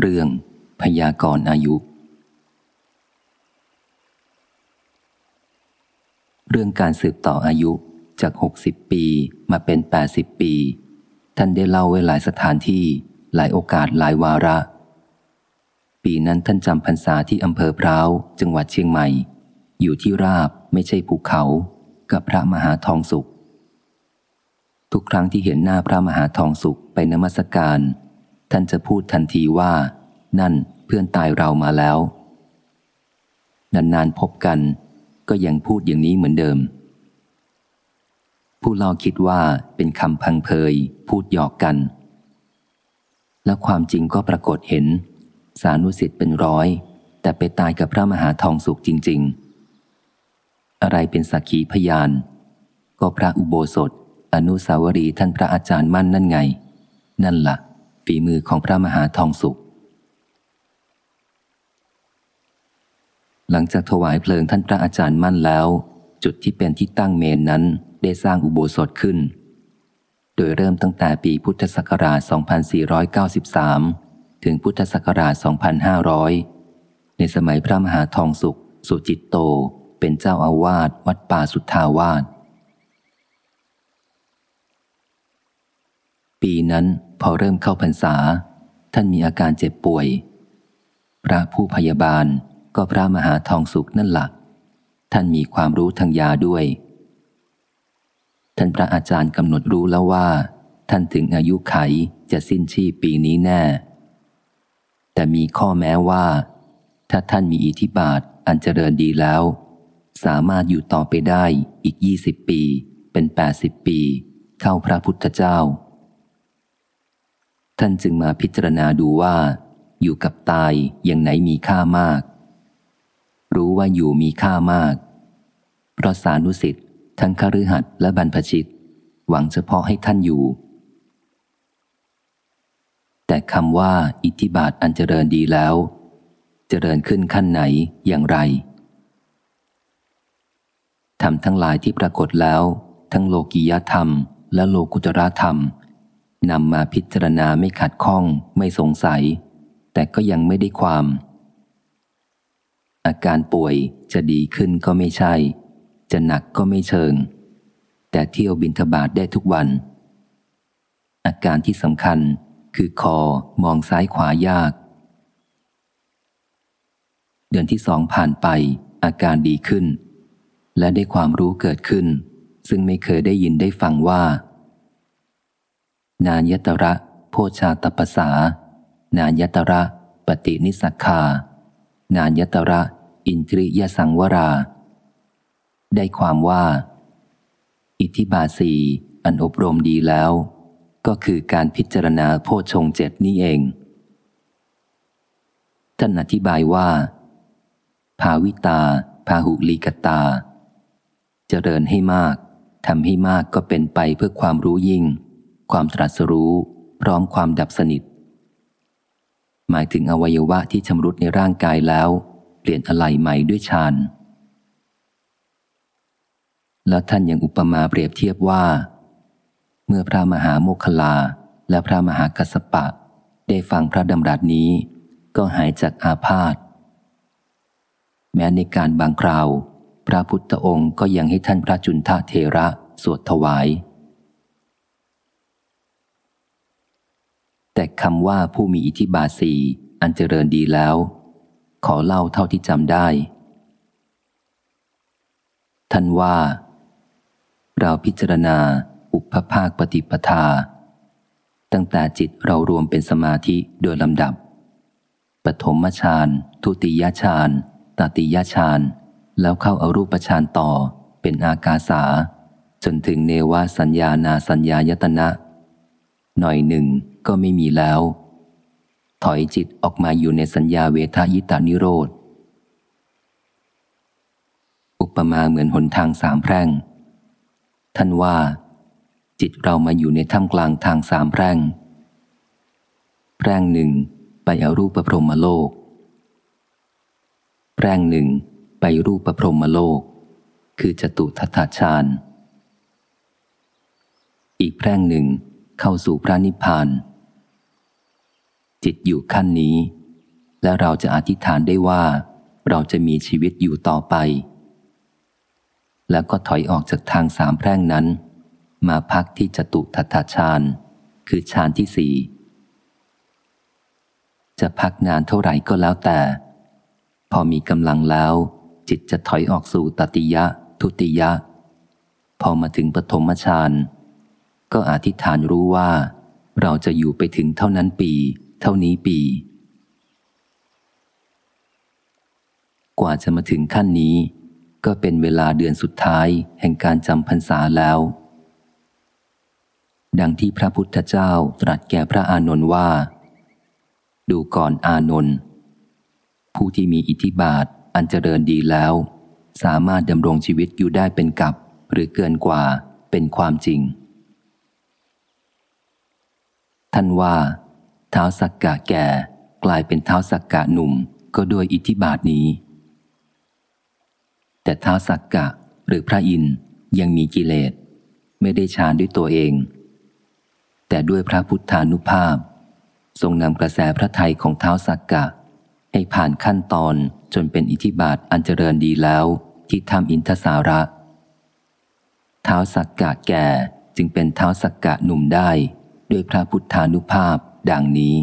เรื่องพยากรณ์อายุ เรื่องการสืบต่ออายุจากหกสิบปีมาเป็นแปดสิบปี ท่านได้เล่าไว้หลายสถานที่หลายโอกาสหลายวาระ ปีนั้นท่านจำพรรษาที่อำเภอพร้าวจังหวัดเชียงใหม่ อยู่ที่ราบไม่ใช่ภูเขา กับพระมหาทองสุข ทุกครั้งที่เห็นหน้าพระมหาทองสุขไปนมัสการ ท่านจะพูดทันทีว่า นั่นเพื่อนตายเรามาแล้ว นานๆพบกัน ก็ยังพูดอย่างนี้เหมือนเดิม ผู้เล่าคิดว่าเป็นคำพังเพย พูดหยอกกัน และความจริงก็ปรากฏเห็น สานุสิทธิ์เป็นร้อย แต่ไปตายกับพระมหาทองสุขจริง ๆ อะไรเป็นสักขีพยาน ก็พระอุโบสถ อนุสาวรีย์ท่านพระอาจารย์มั่นนั่นไง นั่นละ่ะ ฝีมือของพระมหาทองสุข หลังจากถวายเพลิงท่านพระอาจารย์มั่นแล้ว จุดที่เป็นที่ตั้งเมนนั้นได้สร้างอุโบสถขึ้น โดยเริ่มตั้งแต่ปีพุทธศักราช 2493 ถึงพุทธศักราช 2500 ในสมัยพระมหาทองสุข สุจิตโต เป็นเจ้าอาวาสวัดป่าสุทธาวาสปีนั้น พอเริ่มเข้าพรรษา ท่านมีอาการเจ็บป่วย พระผู้พยาบาลก็พระมหาทองสุขนั่นหละท่านมีความรู้ทางยาด้วย ท่านพระอาจารย์กำหนดรู้แล้วว่า ท่านถึงอายุไขจะสิ้นชีพปีนี้แน่ แต่มีข้อแม้ว่า ถ้าท่านมีอิทธิบาทอันเจริญดีแล้ว สามารถอยู่ต่อไปได้อีกยี่สิบปี เป็นแปดสิบปี เข้าพระพุทธเจ้า ท่านจึงมาพิจารณาดูว่า อยู่กับตายอย่างไหนมีค่ามาก รู้ว่าอยู่มีค่ามาก เพราะสานุสิทธิ์ทั้งคฤหัสถ์และบรรพชิต หวังเฉพาะให้ท่านอยู่ แต่คำว่าอิทธิบาทอันเจริญดีแล้ว เจริญขึ้นขั้นไหนอย่างไรทำทั้งหลายที่ปรากฏแล้ว ทั้งโลกียธรรมและโลกุตระธรรม นำมาพิจารณาไม่ขัดข้องไม่สงสัย แต่ก็ยังไม่ได้ความ อาการป่วยจะดีขึ้นก็ไม่ใช่ จะหนักก็ไม่เชิง แต่เที่ยวบินทบาทได้ทุกวัน อาการที่สำคัญคือคอมองซ้ายขวายาก เดือนที่สองผ่านไป อาการดีขึ้น และได้ความรู้เกิดขึ้น ซึ่งไม่เคยได้ยินได้ฟังว่า นานยตระโพชาตปสานานยตระ ปฏินิสักคานานยตระ อินทริยสังวรา ได้ความว่า อิทิบาสีอันอบรมดีแล้ว ก็คือการพิจารณาโพชงเจ็ดนี้เอง ท่านอธิบายว่า ภาวิตา พาหุลีกตา เจริญให้มากทำให้มากก็เป็นไปเพื่อความรู้ยิ่ง ความตรัสรู้ พร้อมความดับสนิท หมายถึงอวัยวะที่ชำรุดในร่างกายแล้ว เปลี่ยนอะไรใหม่ด้วยฌานแล้วท่านยังอุปมาเปรียบเทียบว่า เมื่อพระมหาโมคลาและพระมหากัสปะ ได้ฟังพระดำรัสนี้ ก็หายจากอาพาธแม้ในการบางคราว พระพุทธองค์ก็ยังให้ท่านพระจุนทะเทระสวดถวาย แต่คำว่าผู้มีอิทธิบาสีอันเจริญดีแล้ว ขอเล่าเท่าที่จำได้ ท่านว่า เราพิจารณาอุปภาคปฏิปทา ตั้งแต่จิตเรารวมเป็นสมาธิโดยลำดับ ปฐมฌานทุติยฌานตติยฌานแล้วเข้าอารูปฌานต่อเป็นอากาสา จนถึงเนวสัญญานาสัญญายตนะ หน่อยหนึ่งก็ไม่มีแล้ว ถอยจิตออกมาอยู่ในสัญญาเวทายตานิโรธ อุปมาเหมือนหนทางสามแพร่ง ท่านว่า จิตเรามาอยู่ในถ้ำกลางทางสามแพร่ง แพร่งหนึ่งไปเอารูปประพรมโลก แพร่งหนึ่งไปรูปประพรมโลก คือจตุทัตฌาน อีกแพร่งหนึ่ง เข้าสู่พระนิพพาน จิตอยู่ขั้นนี้ และเราจะอธิษฐานได้ว่าเราจะมีชีวิตอยู่ต่อไป แล้วก็ถอยออกจากทางสามแพร่งนั้น มาพักที่จตุทัตฌานคือฌานที่สี่จะพักนานเท่าไหร่ก็แล้วแต่ พอมีกำลังแล้ว จิตจะถอยออกสู่ตติยะ ทุติยะ พอมาถึงปฐมฌาน ก็อธิษฐานรู้ว่า เราจะอยู่ไปถึงเท่านั้นปี เท่านี้ปี กว่าจะมาถึงขั้นนี้ ก็เป็นเวลาเดือนสุดท้ายแห่งการจำพรรษาแล้ว ดังที่พระพุทธเจ้าตรัสแก่พระอานนท์ว่า ดูก่อนอานนท์ผู้ที่มีอิทธิบาทอันเจริญดีแล้ว สามารถดำรงชีวิตอยู่ได้เป็นกับ หรือเกินกว่าเป็นความจริง ท่านว่า เท้าสักกะแก่กลายเป็นเท้าสักกะหนุ่มก็ด้วยอิทธิบาทนี้ แต่เท้าสักกะหรือพระอินยังมีกิเลส ไม่ได้ฌานด้วยตัวเอง แต่ด้วยพระพุทธานุภาพ ทรงนำกระแสพระไทยของเท้าสักกะ ให้ผ่านขั้นตอนจนเป็นอิทธิบาทอันเจริญดีแล้วที่ทำอินทสาระ เท้าสักกะแก่จึงเป็นเท้าสักกะหนุ่มได้ ด้วยพระพุทธานุภาพดังนี้